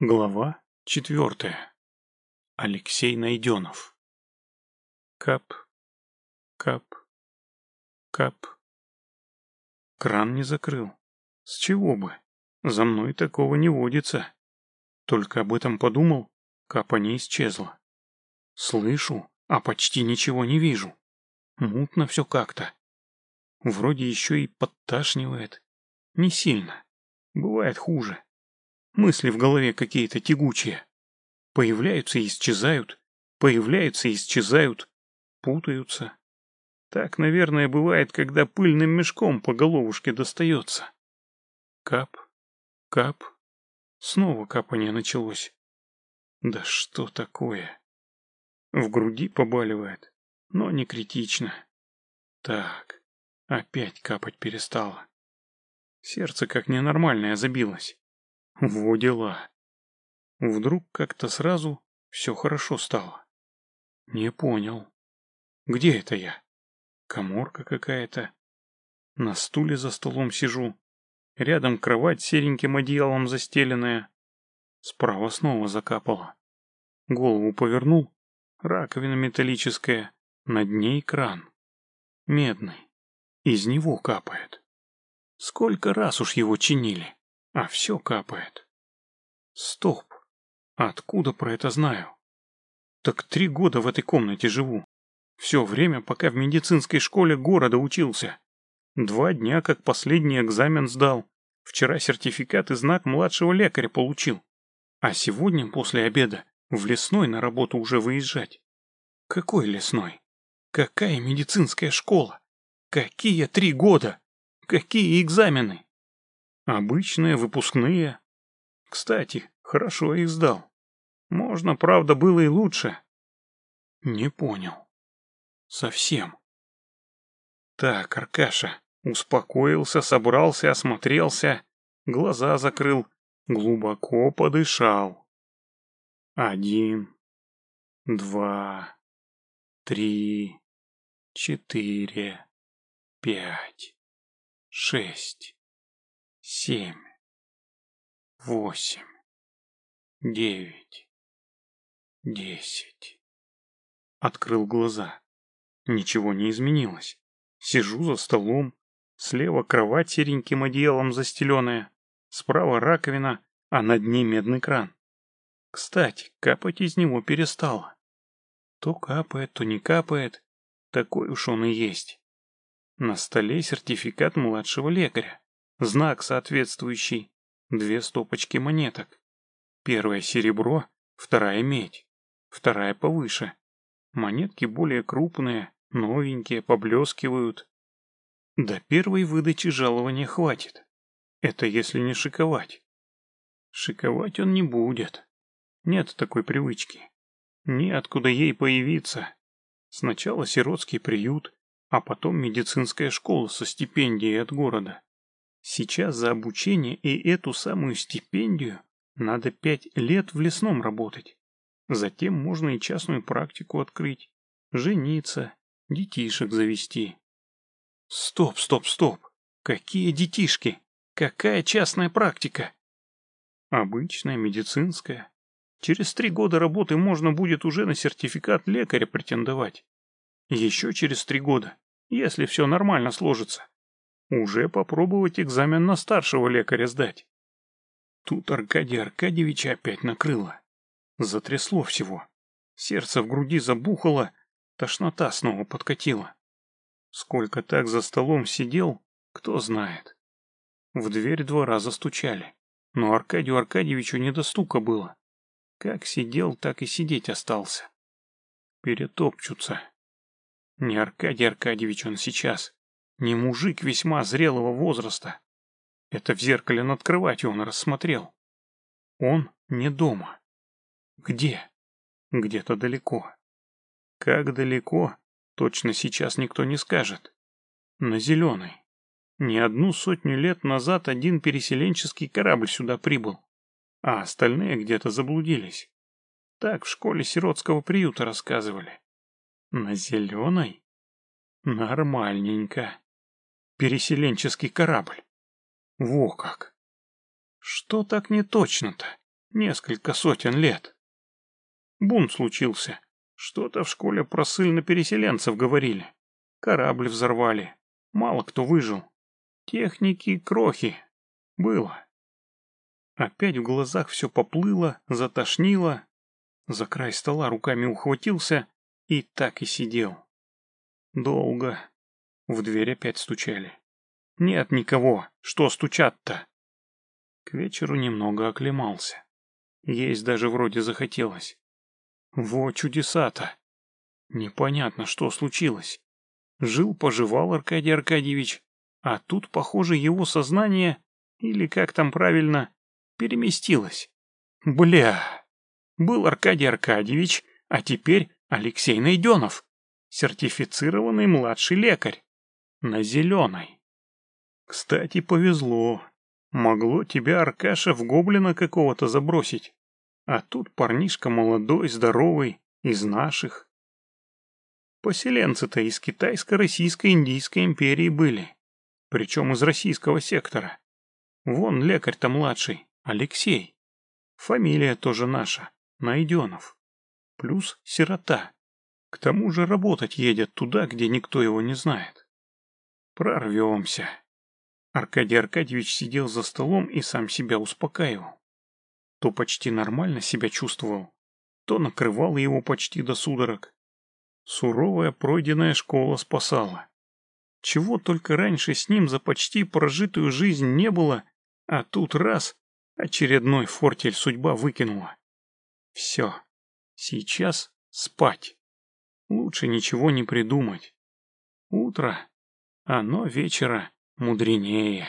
Глава четвертая. Алексей Найденов. Кап, кап, кап. Кран не закрыл. С чего бы? За мной такого не водится. Только об этом подумал, капа исчезла. Слышу, а почти ничего не вижу. Мутно все как-то. Вроде еще и подташнивает. Не сильно. Бывает хуже. Мысли в голове какие-то тягучие. Появляются и исчезают, появляются и исчезают, путаются. Так, наверное, бывает, когда пыльным мешком по головушке достается. Кап, кап. Снова капание началось. Да что такое? В груди побаливает, но не критично. Так, опять капать перестало. Сердце как ненормальное забилось. Во дела. Вдруг как-то сразу все хорошо стало. Не понял. Где это я? Коморка какая-то. На стуле за столом сижу. Рядом кровать сереньким одеялом застеленная. Справа снова закапало. Голову повернул. Раковина металлическая. Над ней кран. Медный. Из него капает. Сколько раз уж его чинили а все капает. Стоп. Откуда про это знаю? Так три года в этой комнате живу. Все время, пока в медицинской школе города учился. Два дня, как последний экзамен сдал. Вчера сертификат и знак младшего лекаря получил. А сегодня, после обеда, в лесной на работу уже выезжать. Какой лесной? Какая медицинская школа? Какие три года? Какие экзамены? Обычные, выпускные. Кстати, хорошо их сдал. Можно, правда, было и лучше. Не понял. Совсем. Так, Аркаша, успокоился, собрался, осмотрелся, глаза закрыл, глубоко подышал. Один, два, три, четыре, пять, шесть семь, восемь, девять, десять. Открыл глаза. Ничего не изменилось. Сижу за столом. Слева кровать сереньким одеялом застеленная. Справа раковина, а над ней медный кран. Кстати, капать из него перестало. То капает, то не капает. Такой уж он и есть. На столе сертификат младшего лекаря. Знак соответствующий. Две стопочки монеток. Первая серебро, вторая медь. Вторая повыше. Монетки более крупные, новенькие, поблескивают. До первой выдачи жалования хватит. Это если не шиковать. Шиковать он не будет. Нет такой привычки. Неоткуда ей появиться. Сначала сиротский приют, а потом медицинская школа со стипендией от города. Сейчас за обучение и эту самую стипендию надо пять лет в лесном работать. Затем можно и частную практику открыть, жениться, детишек завести. Стоп, стоп, стоп. Какие детишки? Какая частная практика? Обычная, медицинская. Через три года работы можно будет уже на сертификат лекаря претендовать. Еще через три года, если все нормально сложится, уже попробовать экзамен на старшего лекаря сдать. Тут Аркадий Аркадьевич опять накрыло. Затрясло всего. Сердце в груди забухало, тошнота снова подкатила. Сколько так за столом сидел, кто знает. В дверь два раза стучали, но Аркадию Аркадьевичу не до стука было. Как сидел, так и сидеть остался. Перетопчутся. Не Аркадий Аркадьевич он сейчас, не мужик весьма зрелого возраста. Это в зеркале над кроватью он рассмотрел. Он не дома. Где? Где-то далеко. Как далеко, точно сейчас никто не скажет. На Зеленой. Не одну сотню лет назад один переселенческий корабль сюда прибыл, а остальные где-то заблудились. Так в школе сиротского приюта рассказывали. На Зеленой? Нормальненько. Переселенческий корабль. Во как! Что так не точно-то? несколько сотен лет. Бунт случился. Что-то в школе про ссыльно-переселенцев говорили. Корабль взорвали. Мало кто выжил. Техники крохи. Было. Опять в глазах все поплыло, затошнило. За край стола руками ухватился и так и сидел. Долго. В дверь опять стучали. Нет никого. Что стучат-то? К вечеру немного оклемался. Есть даже вроде захотелось. Во чудеса-то! Непонятно, что случилось. Жил-поживал Аркадий Аркадьевич, а тут, похоже, его сознание, или как там правильно, переместилось. Бля! Был Аркадий Аркадьевич, а теперь Алексей Найденов, сертифицированный младший лекарь. На зеленой. Кстати, повезло. Могло тебя, Аркаша, в гоблина какого-то забросить. А тут парнишка молодой, здоровый, из наших. Поселенцы-то из Китайско-Российской Индийской империи были. Причем из российского сектора. Вон лекарь-то младший, Алексей. Фамилия тоже наша, Найденов. Плюс сирота. К тому же работать едет туда, где никто его не знает. Прорвемся. Аркадий Аркадьевич сидел за столом и сам себя успокаивал. То почти нормально себя чувствовал, то накрывало его почти до судорог. Суровая пройденная школа спасала. Чего только раньше с ним за почти прожитую жизнь не было, а тут раз очередной фортель судьба выкинула. Все, сейчас спать. Лучше ничего не придумать. Утро, оно вечера мудренее.